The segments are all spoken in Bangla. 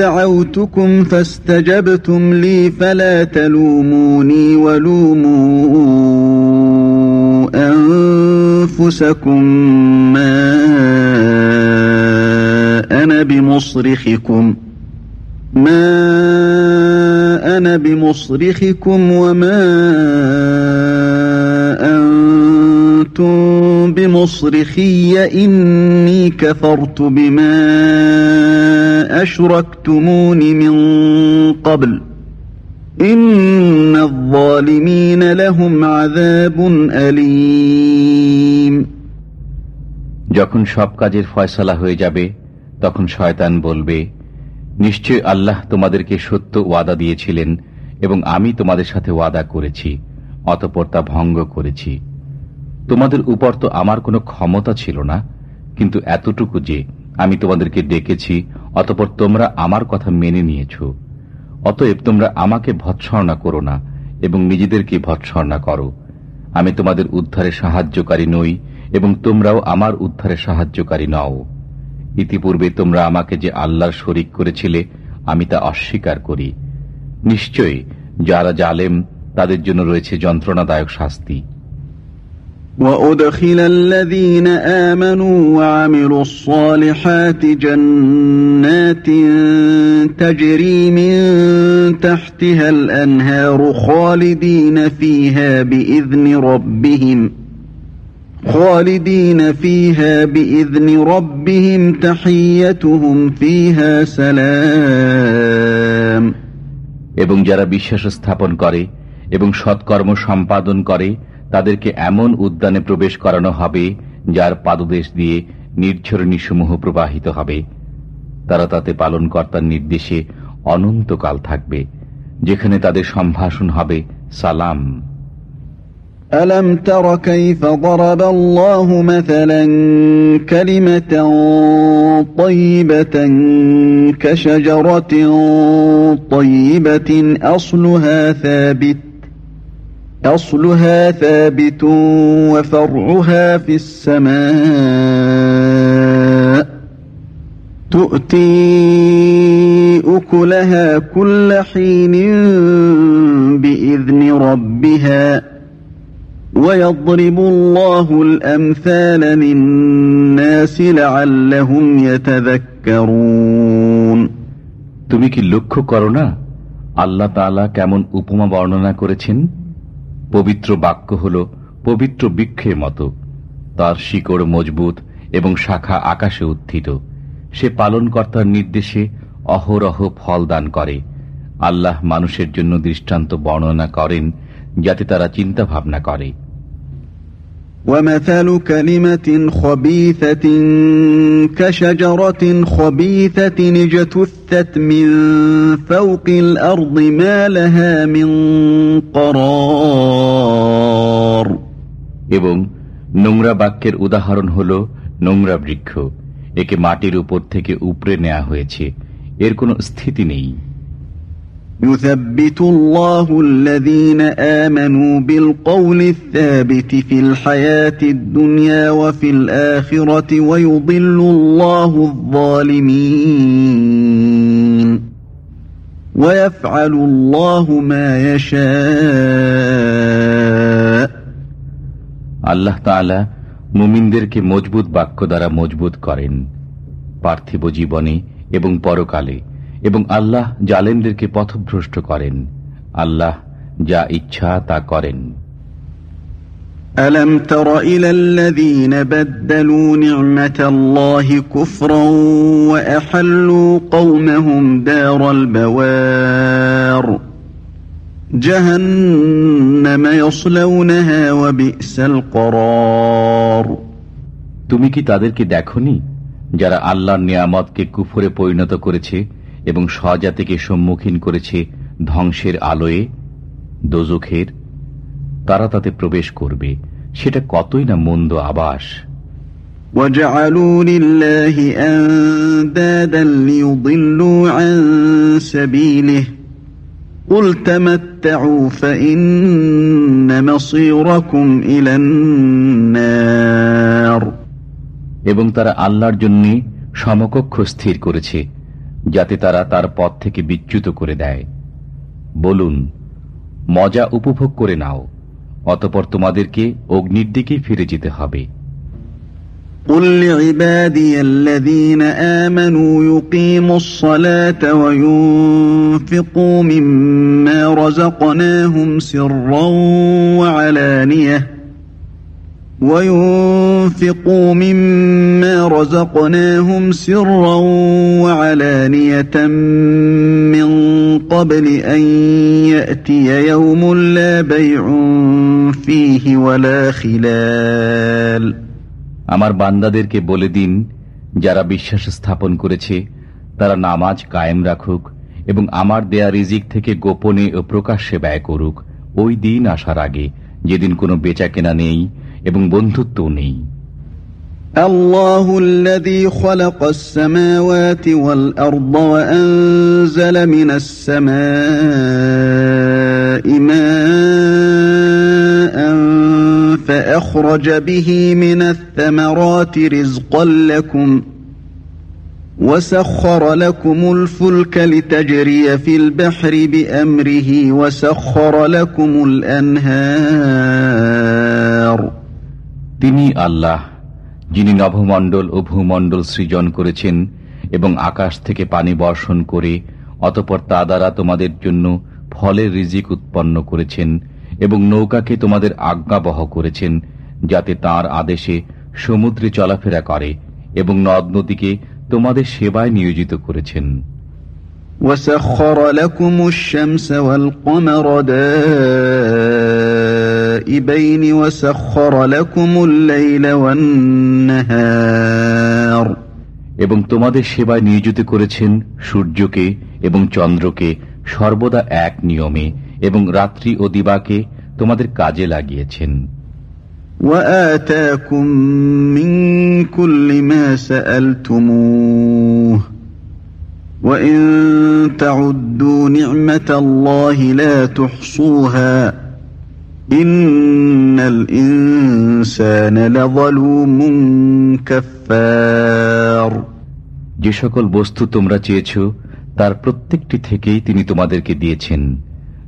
دعوتكم فاستجبتم لي فلا تلوموني ولوموا أنفسكم ما أنا بمصرخكم. ما أنا بمصرخكم وما أنتم بمصرخي إني كفرت بما أشركتمون من قبل إن الظالمين لهم عذاب أليم যখন সব কাজের ফয়সলা হয়ে যাবে তখন শয়তান বলবে নিশ্চয় আল্লাহ তোমাদেরকে সত্য ওয়াদা দিয়েছিলেন এবং আমি তোমাদের সাথে ওয়াদা করেছি অতপর তা ভঙ্গ করেছি তোমাদের উপর তো আমার কোনো ক্ষমতা ছিল না, কিন্তু এতটুকু যে আমি তোমাদেরকে ডেকেছি, অতপর তোমরা আমার কথা মেনে নিয়েছ। অতএব তোমরা আমাকে ভৎসর্ণা করো না এবং নিজেদেরকে ভৎসর্ণা করো। আমি তোমাদের উদ্ধারে সাহায্যকারী নই এবং তোমরাও আমার উদ্ধারে সাহায্যকারী নও। ইতিপূর্বে তোমরা আমাকে যে আল্লাহর শরিক করেছিলে, আমি তা অস্বীকার করি। নিশ্চয়ই যারা জালেম, তাদের জন্য রয়েছে যন্ত্রণাদায়ক শাস্তি। وأدخل الذين آمنوا وعملوا الصالحات جنات تجري من تحتها الأنهار خالدين فيها بإذن ربهم خالدين فيها بإذن ربهم تحيتهم فيها سلام এবং যারা বিশ্বাস স্থাপন করে এবং সৎকর্ম সম্পাদন করে তাদেরকে এমন উদ্যানে প্রবেশ করানো হবে যার পাদদেশ দিয়ে নির্ঝরণীসমূহ প্রবাহিত হবে তারা তাতে পালনকর্তার নির্দেশে অনন্তকাল থাকবে যেখানে তাদের সম্ভাষণ হবে সালাম ألم تر كيف ضرب الله مثلا كلمة طيبة كشجرة طيبة أصلها ثابت أصلها ثابت وفرعها في السماء تؤتي أكلها كل حين بإذن ربها ويضرب الله الأمثال للناس لعلهم يتذكرون তুমি কি লক্ষ্য করো না আল্লাহ তালা কেমন উপমা বর্ণনা করেছেন পবিত্র বাক্য হল পবিত্র বৃক্ষের মতো। তার শিকড় মজবুত এবং শাখা আকাশে উত্থিত। সে পালনকর্তার নির্দেশে অহরহ ফল দান করে। আল্লাহ মানুষের জন্য দৃষ্টান্ত বর্ণনা করেন যাতে তারা চিন্তা ভাবনা করে। ومثل كلمة خبيثة كشجرة خبيثة اجتثت من فوق الأرض ما لها من قرار এবং নোংরা বাক্যের উদাহরণ হল নোংরা বৃক্ষ একে মাটির উপর থেকে উপড়ে নেওয়া হয়েছে এর কোনো স্থিতি নেই يثبت الله الذين آمنوا بالقول الثابت في الحياة الدنيا وفي الآخرة ويضل الله الظالمين ويفعل الله ما يشاء আল্লাহ তাআলা মুমিনদেরকে মজবুত বাক্য দ্বারা মজবুত করেন পার্থিব জীবনে এবং পরকালে এবং আল্লাহ জালেমদেরকে পথভ্রষ্ট করেন আল্লাহ যা ইচ্ছা তা করেন ألم تر إلى الذين بدلوا نعمة الله كفرا وأحلوا قومهم دار البوار جهنم يصلونها وبئس القرار তুমি কি তাদেরকে দেখনি যারা আল্লাহর নিয়ামতকে কুফরে পরিণত করেছে এবং স্বজাতিকে সম্মুখীন করেছে ধ্বংসের আলোয়ে দোজখের তারা তাতে প্রবেশ করবে সেটা কতই না মন্দ আবাস وجعلوا لله أندادا ليضلوا عن سبيله قل تمتعوا فإن مصيركم إلى النار এবং তারা আল্লাহর জন্য সমকক্ষ স্থির করেছে যাতে তারা তার পথ থেকে বিচ্যুত করে দেয় বলুন মজা উপভোগ করে নাও অতপর তোমাদেরকে অগ্নির দিকেই ফিরে যেতে হবে قل لعبادي الذين آمنوا يقيموا الصلاة وينفقوا مما رزقناهم سرا وعلانيةً وينفقوا مما رزقناهم سرا وعلانية من قبل أن يأتي يوم لا بيع فيه ولا خلال আমার বান্দাদেরকে বলে দিন যারা বিশ্বাস স্থাপন করেছে তারা নামাজ কায়েম রাখুক এবং আমার দেয়া রিজিক থেকে গোপনে ও প্রকাশ্যে ব্যয় করুক ওই দিন আসার আগে যেদিন কোনো বেচা কেনা নেই এবং বন্ধুত্বও নেই الله الذي خلق السماوات والأرض وأنزل من السماء ماء فأخرج به من الثمرات رزقا لكم وسخر لكم الفلك لتجري في البحر بأمره وسخر لكم الأنهار তিনি আল্লাহ যিনি নভমণ্ডল ও ভূমণ্ডল সৃজন করেছেন এবং আকাশ থেকে পানি বর্ষণ করে অতপর তা দ্বারা তোমাদের জন্য ফলের রিজিক উৎপন্ন করেছেন এবং নৌকাকে তোমাদের আজ্ঞাবহ করেছেন যাতে তার আদেশে সমুদ্রে চলাফেরা করে এবং নদ নদীকে তোমাদের সেবায় নিয়োজিত করেছেন وسخر لكم الشمس والقمر دائبين وسخر لكم الليل والنهار এবং তোমাদের সেবায় নিয়োজিত করেছেন সূর্যকে এবং চন্দ্রকে সর্বদা এক নিয়মে এবং রাত্রি ও দিবাকে তোমাদের কাজে লাগিয়েছেন وآتاكم من كل ما سألتموه وإن تعدوا نعمة الله لا تحصوها যে সকল বস্তু তোমরা চেয়েছ, তার প্রত্যেকটি থেকেই তিনি তোমাদেরকে দিয়েছেন।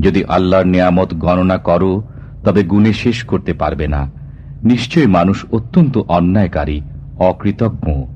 যদি আল্লাহর নিয়ামত গণনা করো, তবে গুণে শেষ করতে পারবে না। নিশ্চয় মানুষ অত্যন্ত অন্যায়কারী, অকৃতজ্ঞ।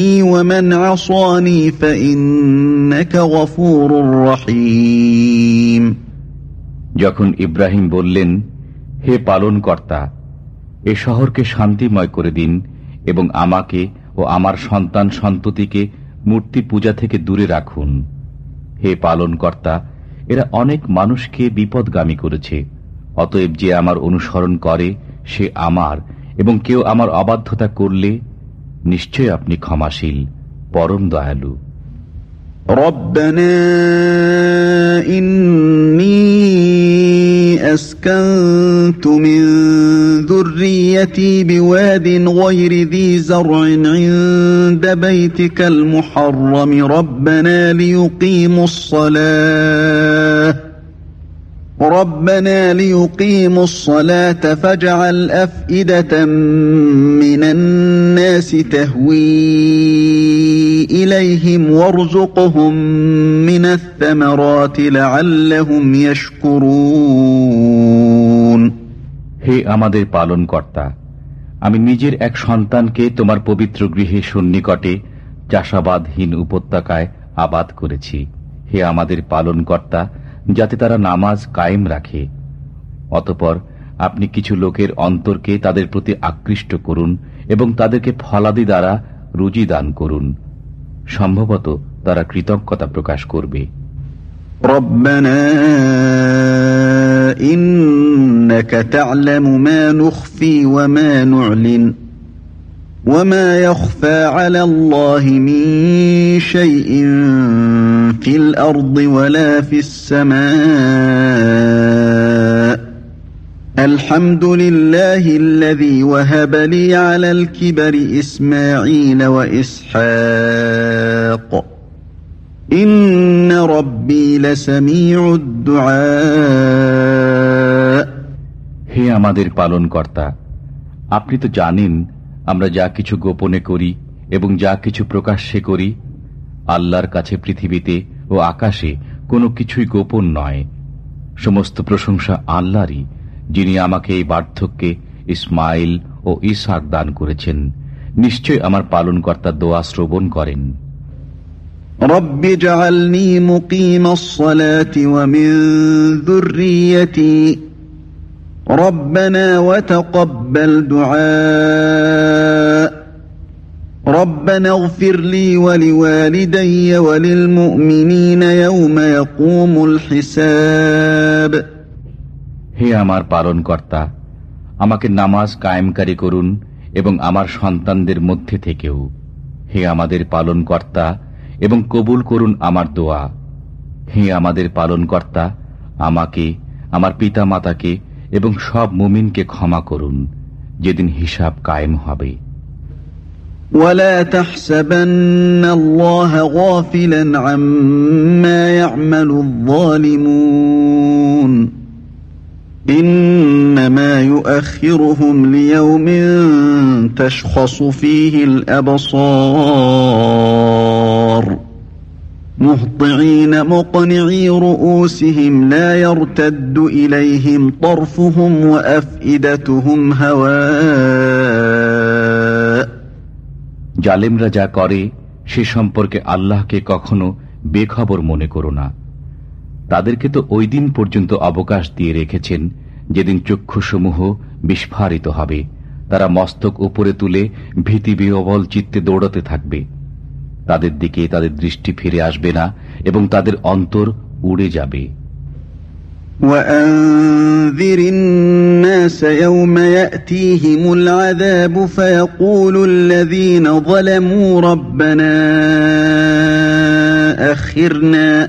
ومن عصاني فإنك غفور رحيم যখন ইব্রাহিম বললেন হে পালন কর্তা এ শহরকে শান্তিময় করে দিন এবং আমাকে ও আমার সন্তান সন্ততিকে মূর্তি পূজা থেকে দূরে রাখুন হে পালন কর্তা এরা অনেক মানুষকে বিপদগামী করেছে অতএব যে আমার অনুসরণ করে সে আমার এবং কেউ আমার অবাধ্যতা করলে নিশ্চয় আপনি ক্ষমাশীল পরম দয়ালু ربنا إني أسكنت من ذريتي بواد غير ذي زرع عند بيتك المحرم ربنا ليقيموا الصلاة ربنا ليقيموا الصلاة فاجعل أفئدة من الناس تهوي إليهم وارزقهم من الثمرات لعلهم يشكرون হে আমাদের পালন কর্তা আমি নিজের এক সন্তানকে তোমার পবিত্র গৃহে সন্নিকটে চাষাবাদহীন উপত্যকায় আবাদ করেছি হে আমাদের পালন কর্তা যাতে তারা নামাজ কায়েম রাখে অতপর আপনি কিছু লোকের অন্তরকে তাদের প্রতি আকৃষ্ট করুন এবং তাদেরকে ফলাদি দ্বারা রুজি দান করুন সম্ভবত তারা কৃতজ্ঞতা প্রকাশ করবে ربنا إنك تعلم ما نخفي وما نعلن وما يخفى على الله من شيء في الأرض ولا في السماء الحمد لله الذي وهب لي على الكبر إسماعيل وإسحاق إن ربي لسميع الدعاء হে আমাদের পালন কর্তা আপনি তো জানেন আমরা যা কিছু গোপনে করি এবং যা কিছু প্রকাশ্যে করি আল্লাহর কাছে পৃথিবীতে ও আকাশে কোনো কিছুই গোপন নয় সমস্ত প্রশংসা আল্লাহরই যিনি আমাকে এই বার্ধক্যে ইসমাইল ও ইসাক দান করেছেন নিশ্চয় আমার পালনকর্তা দোয়া শ্রবণ করেন رب اجعلني مقيم الصلاة ومن ذريتي ربنا وتقبل دعاء ربنا اغفر لي ولوالدي وللمؤمنين يوم يقوم الحساب হে আমার পালনকর্তা আমাকে নামাজ কায়েমকারী করুন এবং আমার সন্তানদের মধ্যে থেকেও হে আমাদের পালনকর্তা এবং কবুল করুন আমার দোয়া হে আমাদের পালনকর্তা আমাকে আমার পিতা মাতাকে এবং সব মুমিনকে ক্ষমা করুন যেদিন হিসাব কায়েম হবে ولا تحسبن الله غافلا عما يعمل الظالمون إنما يؤخرهم ليوم تشخص فيه الأبصار مهطعين مقنعي رؤوسهم لا يرتد إليهم طرفهم وأفئدتهم هواء জালেমরা যা করে সে সম্পর্কে আল্লাহকে কখনো বেখবর মনে করো না তাদেরকে তো ওই দিন পর্যন্ত অবকাশ দিয়ে রেখেছেন যেদিন চক্ষুসমূহ বিস্ফারিত হবে তারা মস্তক উপরে তুলে ভীতি বিহবল চিত্তে দৌড়াতে থাকবে তাদের দিকে তাদের দৃষ্টি ফিরে আসবে না এবং তাদের অন্তর উড়ে যাবে وأنذر الناس يوم يأتيهم العذاب فيقول الذين ظلموا ربنا أخرنا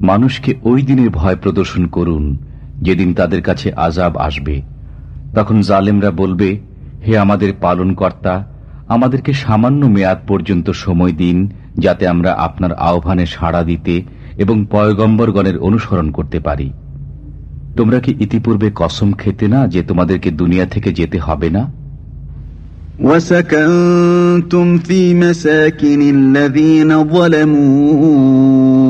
মানুষকে ওই দিনের ভয় প্রদর্শন করুন যেদিন তাদের কাছে আজাব আসবে তখন জালেমরা বলবে হে আমাদের পালনকর্তা আমাদেরকে সামান্য মেয়াদ পর্যন্ত সময় দিন যাতে আমরা আপনার আহ্বানে সাড়া দিতে এবং পয়গম্বরগণের অনুসরণ করতে পারি তোমরা কি ইতিপূর্বে কসম খেতে না যে তোমাদেরকে দুনিয়া থেকে যেতে হবে না وسكنتم في مساكن الذين ظلموا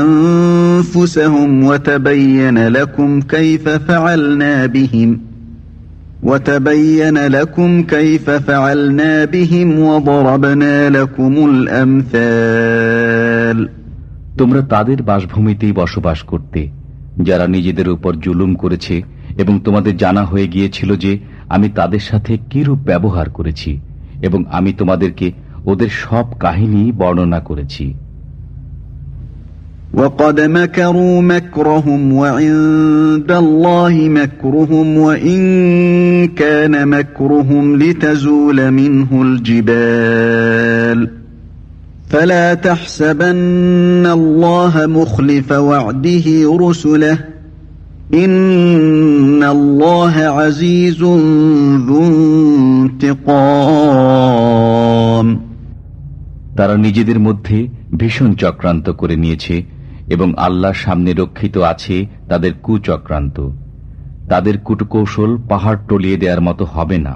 أنفسهم وتبين لكم كيف فعلنا بهم وتبين لكم كيف فعلنا بهم وضربنا لكم الأمثال তোমরা তাদের বাসভূমিতেই বসবাস করতে যারা নিজেদের উপর জুলুম করেছে এবং তোমাদের জানা হয়ে গিয়েছিল যে আমি তাদের সাথে কিরূপ ব্যবহার করেছি এবং আমি তোমাদেরকে ওদের সব কাহিনী বর্ণনা করেছি وقد مكروا مكرهم وعند الله مكرهم وإن كان مكرهم لتزول منه الجبال فلا تحسبن الله مخلف وعده رسله إن الله عزيز ذو انتقام তারা নিজেদের মধ্যে ভীষণ চক্রান্ত করে নিয়েছে এবং আল্লাহর সামনে রক্ষিত আছে তাদের কুচক্রান্ত তাদের কুটকৌশল পাহাড় টলিয়ে দেওয়ার মতো হবে না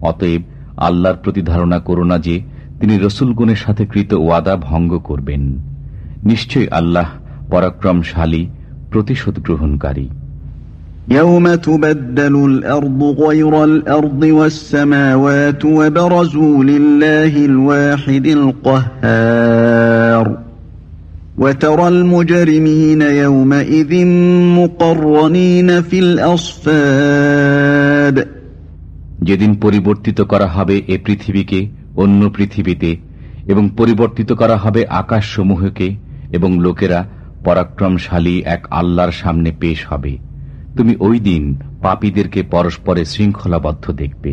অতএব আল্লাহর প্রতি ধারণা করো না যে তিনি রসুলগুনের সাথে কৃত ওয়াদা ভঙ্গ করবেন নিশ্চয় আল্লাহ পরাক্রমশালী প্রতিশোধ গ্রহণকারী يوم تبدل الأرض غير الأرض والسماوات وبرزوا لله الواحد القهار وترى المجرمين يومئذ مقرنين في الأصفاد যেদিন পরিবর্তিত করা হবে এ পৃথিবীকে অন্য পৃথিবীতে এবং পরিবর্তিত করা হবে আকাশসমূহকে এবং লোকেরা পরাক্রমশালী এক আল্লাহর সামনে পেশ হবে তুমি ওই দিন পাপীদেরকে পরস্পরে শৃঙ্খলাবদ্ধ দেখবে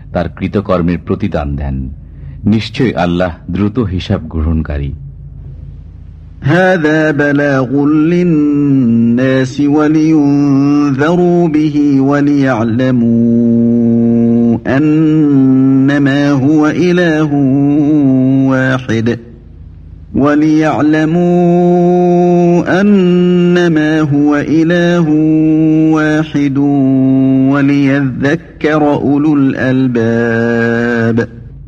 তার কৃতকর্মের প্রতিদান দেন নিশ্চয় আল্লাহ দ্রুত হিসাব গ্রহণকারী هذا بلاغ للناس ولينذروا به وليعلموا أنما هو إله واحد وليعلموا أنما هو إله واحد وليذكر أولو الألباب.